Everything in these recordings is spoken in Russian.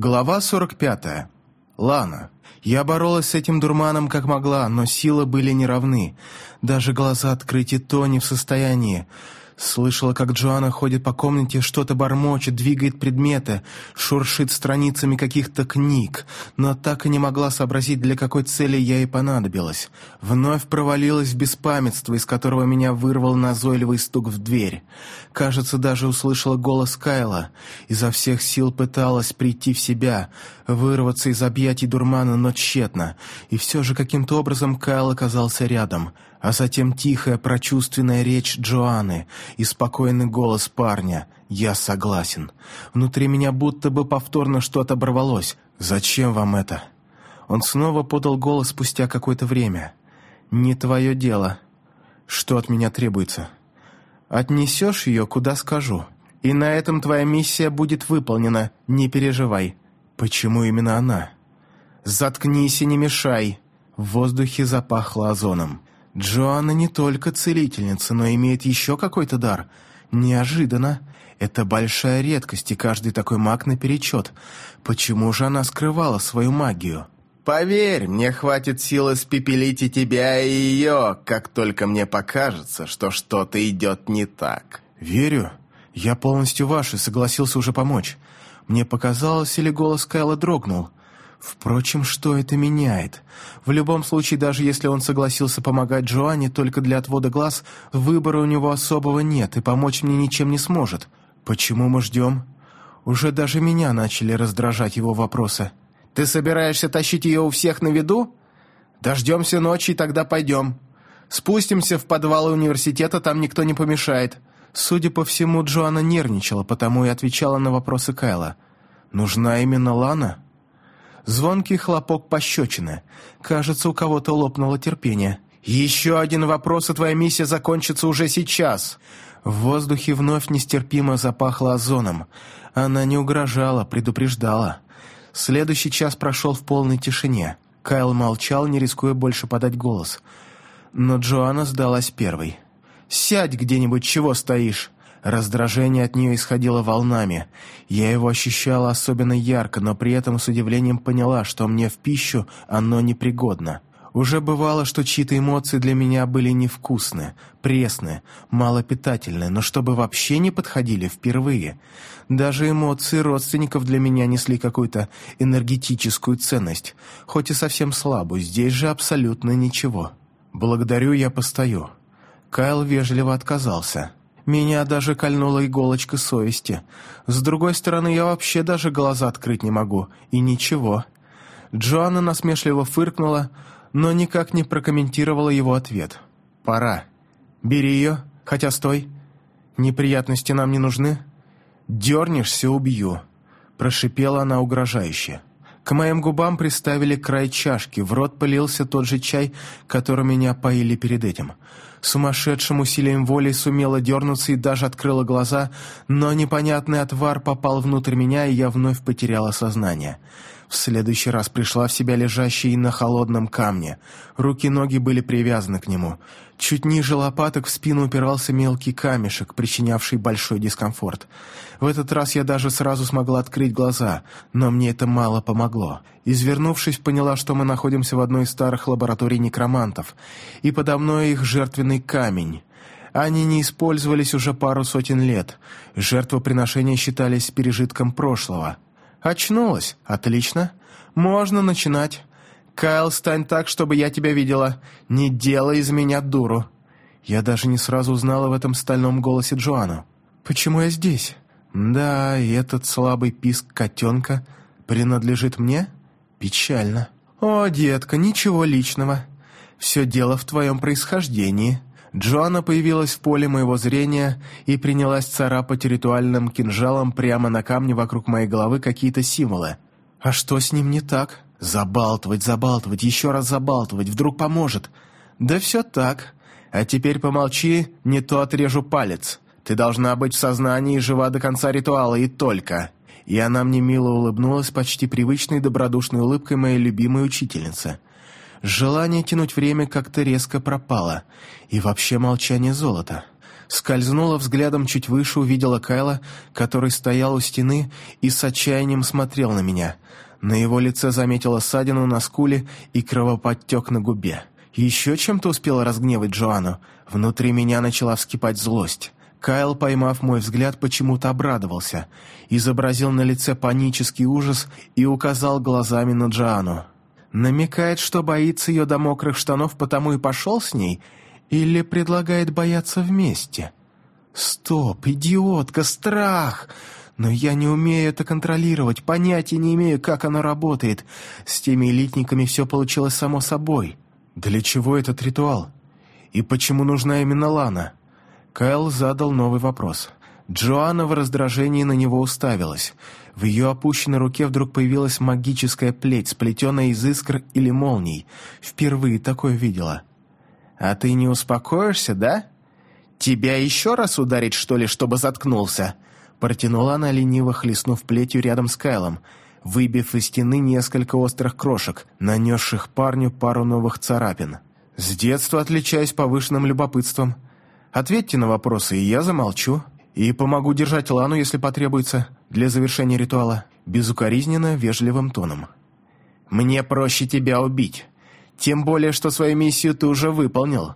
Глава 45. Лана. Я боролась с этим дурманом как могла, но силы были неравны. Даже глаза открыть и то не в состоянии. Слышала, как Джоанна ходит по комнате, что-то бормочет, двигает предметы, шуршит страницами каких-то книг, но так и не могла сообразить, для какой цели я ей понадобилась. Вновь провалилась в беспамятство, из которого меня вырвал назойливый стук в дверь. Кажется, даже услышала голос Кайла. Изо всех сил пыталась прийти в себя, вырваться из объятий дурмана, но тщетно. И все же каким-то образом Кайл оказался рядом — а затем тихая прочувственная речь Джоанны и спокойный голос парня «Я согласен». Внутри меня будто бы повторно что-то оборвалось. «Зачем вам это?» Он снова подал голос спустя какое-то время. «Не твое дело. Что от меня требуется?» «Отнесешь ее, куда скажу. И на этом твоя миссия будет выполнена, не переживай». «Почему именно она?» «Заткнись и не мешай». В воздухе запахло озоном. Джоанна не только целительница, но имеет еще какой-то дар. Неожиданно. Это большая редкость, и каждый такой маг наперечет. Почему же она скрывала свою магию? «Поверь, мне хватит силы спепелить и тебя, и ее, как только мне покажется, что что-то идет не так». «Верю. Я полностью ваш и согласился уже помочь. Мне показалось, или голос Кайла дрогнул. Впрочем, что это меняет? В любом случае, даже если он согласился помогать Джоанне только для отвода глаз, выбора у него особого нет и помочь мне ничем не сможет. Почему мы ждем? Уже даже меня начали раздражать его вопросы. «Ты собираешься тащить ее у всех на виду? Дождемся ночи, и тогда пойдем. Спустимся в подвалы университета, там никто не помешает». Судя по всему, Джоанна нервничала, потому и отвечала на вопросы Кайла. «Нужна именно Лана?» Звонкий хлопок пощечины. Кажется, у кого-то лопнуло терпение. «Еще один вопрос, и твоя миссия закончится уже сейчас!» В воздухе вновь нестерпимо запахло озоном. Она не угрожала, предупреждала. Следующий час прошел в полной тишине. Кайл молчал, не рискуя больше подать голос. Но Джоанна сдалась первой. «Сядь где-нибудь, чего стоишь?» Раздражение от нее исходило волнами. Я его ощущала особенно ярко, но при этом с удивлением поняла, что мне в пищу оно непригодно. Уже бывало, что чьи-то эмоции для меня были невкусны, пресны, малопитательны, но чтобы вообще не подходили впервые. Даже эмоции родственников для меня несли какую-то энергетическую ценность, хоть и совсем слабую, здесь же абсолютно ничего. «Благодарю, я постою». Кайл вежливо отказался. Меня даже кольнула иголочка совести. С другой стороны, я вообще даже глаза открыть не могу. И ничего. Джоанна насмешливо фыркнула, но никак не прокомментировала его ответ. «Пора. Бери ее, хотя стой. Неприятности нам не нужны. Дернешься — убью», — прошипела она угрожающе. К моим губам приставили край чашки, в рот полился тот же чай, которым меня поили перед этим — Сумасшедшим усилием воли сумела дернуться и даже открыла глаза, но непонятный отвар попал внутрь меня, и я вновь потеряла сознание. В следующий раз пришла в себя лежащая на холодном камне. Руки-ноги были привязаны к нему. Чуть ниже лопаток в спину упирался мелкий камешек, причинявший большой дискомфорт. В этот раз я даже сразу смогла открыть глаза, но мне это мало помогло. Извернувшись, поняла, что мы находимся в одной из старых лабораторий некромантов, и подо мной их жертвенный камень. Они не использовались уже пару сотен лет. Жертвоприношения считались пережитком прошлого. «Очнулась? Отлично. Можно начинать. Кайл, стань так, чтобы я тебя видела. Не делай из меня дуру». Я даже не сразу узнала в этом стальном голосе Джоанну. «Почему я здесь?» «Да, и этот слабый писк котенка принадлежит мне? Печально». «О, детка, ничего личного. Все дело в твоем происхождении». Джоанна появилась в поле моего зрения и принялась царапать ритуальным кинжалом прямо на камне вокруг моей головы какие-то символы. «А что с ним не так? Забалтывать, забалтывать, еще раз забалтывать, вдруг поможет?» «Да все так. А теперь помолчи, не то отрежу палец. Ты должна быть в сознании и жива до конца ритуала, и только». И она мне мило улыбнулась почти привычной добродушной улыбкой моей любимой учительницы. Желание тянуть время как-то резко пропало. И вообще молчание золота. Скользнула взглядом чуть выше, увидела Кайла, который стоял у стены и с отчаянием смотрел на меня. На его лице заметила ссадину на скуле и кровоподтек на губе. Еще чем-то успела разгневать Джоанну. Внутри меня начала вскипать злость. Кайл, поймав мой взгляд, почему-то обрадовался, изобразил на лице панический ужас и указал глазами на Джоанну. Намекает, что боится ее до мокрых штанов, потому и пошел с ней, или предлагает бояться вместе? Стоп, идиотка, страх! Но я не умею это контролировать, понятия не имею, как оно работает. С теми элитниками все получилось само собой. Для чего этот ритуал? И почему нужна именно Лана? Кайл задал новый вопрос. Джоанна в раздражении на него уставилась. В ее опущенной руке вдруг появилась магическая плеть, сплетенная из искр или молний. Впервые такое видела. «А ты не успокоишься, да? Тебя еще раз ударить, что ли, чтобы заткнулся?» Протянула она, лениво хлестнув плетью рядом с Кайлом, выбив из стены несколько острых крошек, нанесших парню пару новых царапин. «С детства отличаюсь повышенным любопытством. Ответьте на вопросы, и я замолчу. И помогу держать Лану, если потребуется, для завершения ритуала, безукоризненно вежливым тоном. Мне проще тебя убить». Тем более, что свою миссию ты уже выполнил».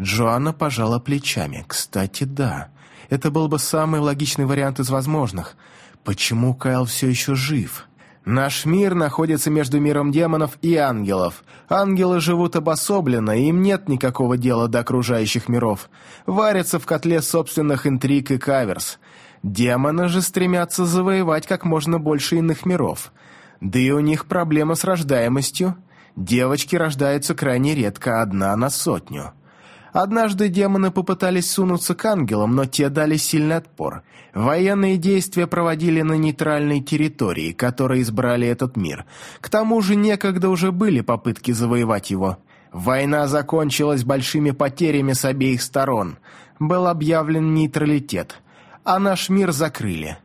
Джоанна пожала плечами. «Кстати, да. Это был бы самый логичный вариант из возможных. Почему Кайл все еще жив?» «Наш мир находится между миром демонов и ангелов. Ангелы живут обособленно, и им нет никакого дела до окружающих миров. Варятся в котле собственных интриг и каверс. Демоны же стремятся завоевать как можно больше иных миров. Да и у них проблема с рождаемостью. Девочки рождаются крайне редко, одна на сотню. Однажды демоны попытались сунуться к ангелам, но те дали сильный отпор. Военные действия проводили на нейтральной территории, которые избрали этот мир. К тому же некогда уже были попытки завоевать его. Война закончилась большими потерями с обеих сторон. Был объявлен нейтралитет, а наш мир закрыли.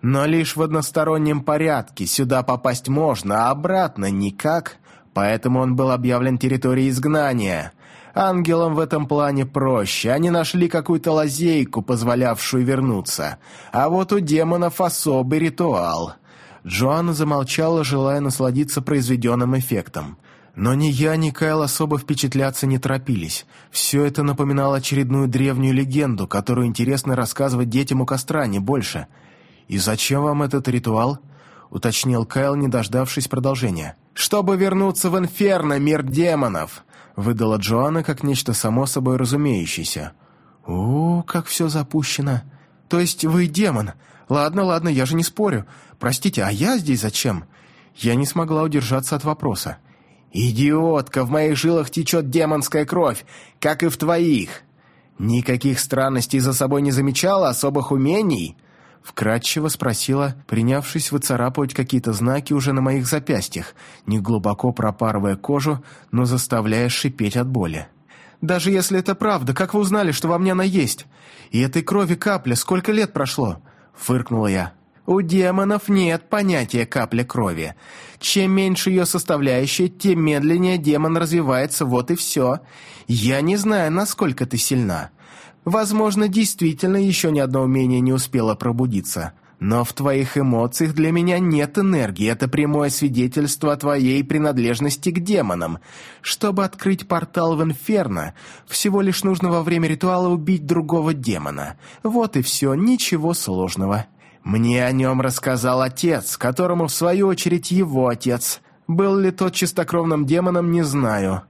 Но лишь в одностороннем порядке сюда попасть можно, а обратно никак – Поэтому он был объявлен территорией изгнания. Ангелам в этом плане проще. Они нашли какую-то лазейку, позволявшую вернуться. А вот у демонов особый ритуал. Джоанна замолчала, желая насладиться произведенным эффектом. Но ни я, ни Кайл особо впечатляться не торопились. Все это напоминало очередную древнюю легенду, которую интересно рассказывать детям у костра, не больше. «И зачем вам этот ритуал?» — уточнил Кайл, не дождавшись продолжения чтобы вернуться в Инферно, мир демонов», — выдала Джоанна как нечто само собой разумеющееся. «О, как все запущено! То есть вы демон? Ладно, ладно, я же не спорю. Простите, а я здесь зачем?» Я не смогла удержаться от вопроса. «Идиотка, в моих жилах течет демонская кровь, как и в твоих. Никаких странностей за собой не замечала, особых умений?» Вкратчиво спросила, принявшись выцарапывать какие-то знаки уже на моих запястьях, неглубоко пропарывая кожу, но заставляя шипеть от боли. «Даже если это правда, как вы узнали, что во мне она есть? И этой крови капля, сколько лет прошло?» — фыркнула я. «У демонов нет понятия капля крови. Чем меньше ее составляющая, тем медленнее демон развивается, вот и все. Я не знаю, насколько ты сильна. Возможно, действительно еще ни одно умение не успело пробудиться. Но в твоих эмоциях для меня нет энергии, это прямое свидетельство о твоей принадлежности к демонам. Чтобы открыть портал в Инферно, всего лишь нужно во время ритуала убить другого демона. Вот и все, ничего сложного. Мне о нем рассказал отец, которому в свою очередь его отец. Был ли тот чистокровным демоном, не знаю.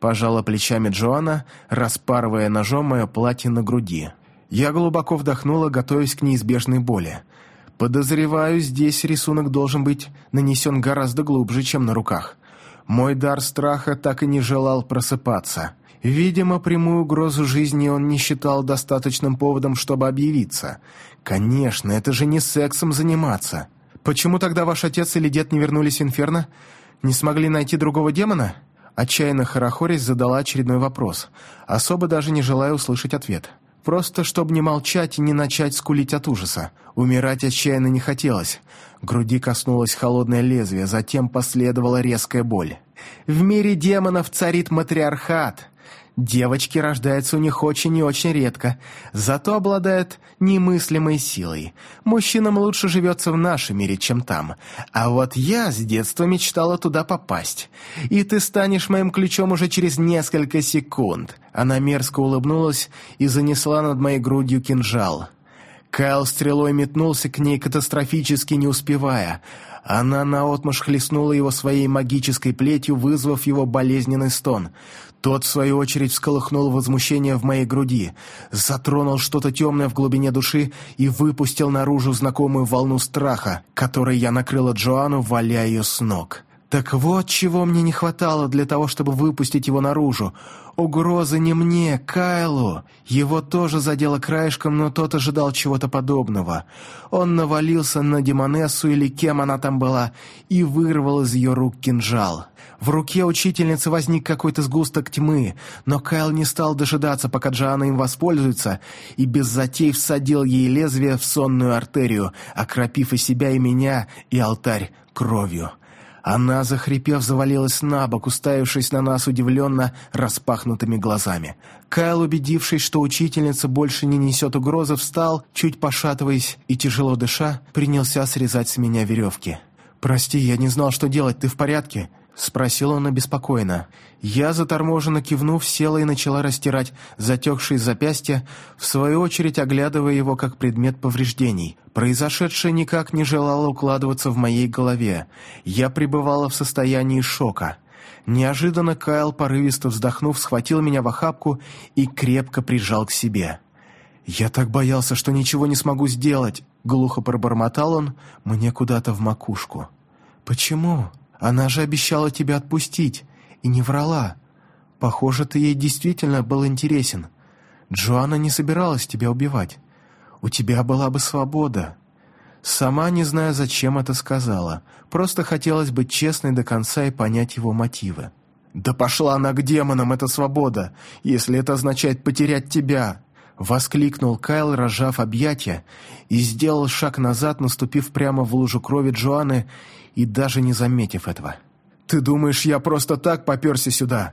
Пожала плечами Джоанна, распарывая ножом мое платье на груди. Я глубоко вдохнула, готовясь к неизбежной боли. Подозреваю, здесь рисунок должен быть нанесен гораздо глубже, чем на руках. Мой дар страха так и не желал просыпаться. Видимо, прямую угрозу жизни он не считал достаточным поводом, чтобы объявиться. Конечно, это же не сексом заниматься. Почему тогда ваш отец или дед не вернулись в Инферно? Не смогли найти другого демона? Отчаянно хорохорясь задала очередной вопрос, особо даже не желая услышать ответ. Просто, чтобы не молчать и не начать скулить от ужаса. Умирать отчаянно не хотелось. Груди коснулось холодное лезвие, затем последовала резкая боль. «В мире демонов царит матриархат. Девочки рождаются у них очень и очень редко, зато обладают немыслимой силой. Мужчинам лучше живется в нашем мире, чем там. А вот я с детства мечтала туда попасть. И ты станешь моим ключом уже через несколько секунд». Она мерзко улыбнулась и занесла над моей грудью кинжал. Кайл стрелой метнулся к ней, катастрофически не успевая. Она наотмашь хлестнула его своей магической плетью, вызвав его болезненный стон. Тот, в свою очередь, всколыхнул возмущение в моей груди, затронул что-то темное в глубине души и выпустил наружу знакомую волну страха, которой я накрыла Джоанну, валяя ее с ног. Так вот, чего мне не хватало для того, чтобы выпустить его наружу. Угрозы не мне, Кайлу. Его тоже задело краешком, но тот ожидал чего-то подобного. Он навалился на Демонессу или кем она там была и вырвал из ее рук кинжал. В руке учительницы возник какой-то сгусток тьмы, но Кайл не стал дожидаться, пока Джоанна им воспользуется, и без затей всадил ей лезвие в сонную артерию, окропив и себя, и меня, и алтарь кровью. Она, захрипев, завалилась на бок, уставившись на нас удивленно распахнутыми глазами. Кайл, убедившись, что учительница больше не несет угрозы, встал, чуть пошатываясь и тяжело дыша, принялся срезать с меня веревки. «Прости, я не знал, что делать. Ты в порядке?» Спросил он обеспокоенно. Я, заторможенно кивнув, села и начала растирать затекшие запястья, в свою очередь оглядывая его как предмет повреждений. Произошедшее никак не желало укладываться в моей голове. Я пребывала в состоянии шока. Неожиданно Кайл, порывисто вздохнув, схватил меня в охапку и крепко прижал к себе. «Я так боялся, что ничего не смогу сделать», — глухо пробормотал он мне куда-то в макушку. «Почему?» Она же обещала тебя отпустить и не врала. Похоже, ты ей действительно был интересен. Джоанна не собиралась тебя убивать. У тебя была бы свобода. Сама не знаю, зачем это сказала. Просто хотелось быть честной до конца и понять его мотивы. «Да пошла она к демонам, эта свобода, если это означает потерять тебя!» Воскликнул Кайл, разжав объятия, и сделал шаг назад, наступив прямо в лужу крови Джоанны и даже не заметив этого. «Ты думаешь, я просто так поперся сюда?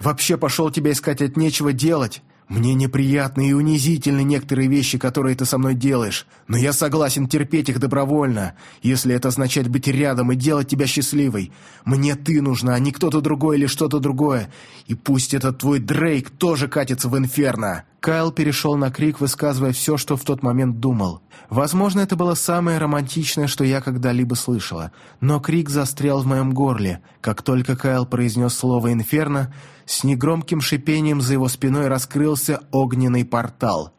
Вообще пошел тебя искать от нечего делать? Мне неприятны и унизительны некоторые вещи, которые ты со мной делаешь, но я согласен терпеть их добровольно, если это означает быть рядом и делать тебя счастливой. Мне ты нужна, а не кто-то другой или что-то другое. И пусть этот твой Дрейк тоже катится в инферно». Кайл перешел на крик, высказывая все, что в тот момент думал. Возможно, это было самое романтичное, что я когда-либо слышала, но крик застрял в моем горле. Как только Кайл произнес слово «инферно», с негромким шипением за его спиной раскрылся огненный портал.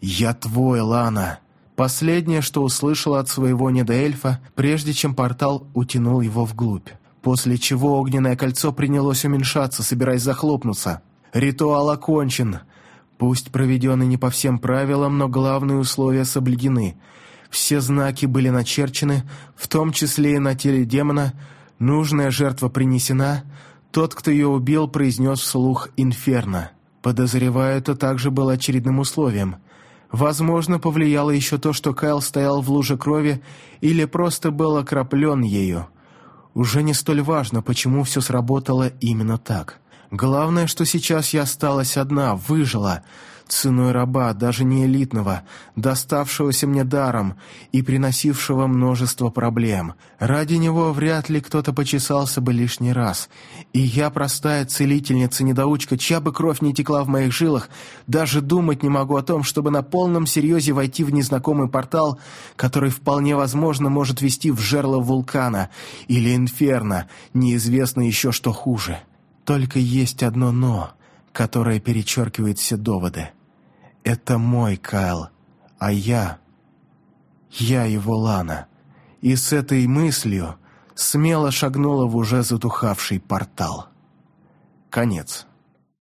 «Я твой, Лана!» Последнее, что услышала от своего недоэльфа, прежде чем портал утянул его вглубь. После чего огненное кольцо принялось уменьшаться, собираясь захлопнуться. «Ритуал окончен!» Пусть проведенный не по всем правилам, но главные условия соблюдены. Все знаки были начерчены, в том числе и на теле демона, нужная жертва принесена, тот, кто ее убил, произнес вслух «Инферно». Подозреваю, это также было очередным условием. Возможно, повлияло еще то, что Кайл стоял в луже крови или просто был окроплен ею. Уже не столь важно, почему все сработало именно так. Главное, что сейчас я осталась одна, выжила, ценой раба, даже не элитного, доставшегося мне даром и приносившего множество проблем. Ради него вряд ли кто-то почесался бы лишний раз. И я, простая целительница-недоучка, чья бы кровь не текла в моих жилах, даже думать не могу о том, чтобы на полном серьезе войти в незнакомый портал, который вполне возможно может вести в жерло вулкана или инферно, неизвестно еще что хуже. Только есть одно «но», которое перечеркивает все доводы. Это мой Кайл, а я... Я его Лана. И с этой мыслью смело шагнула в уже затухавший портал. Конец.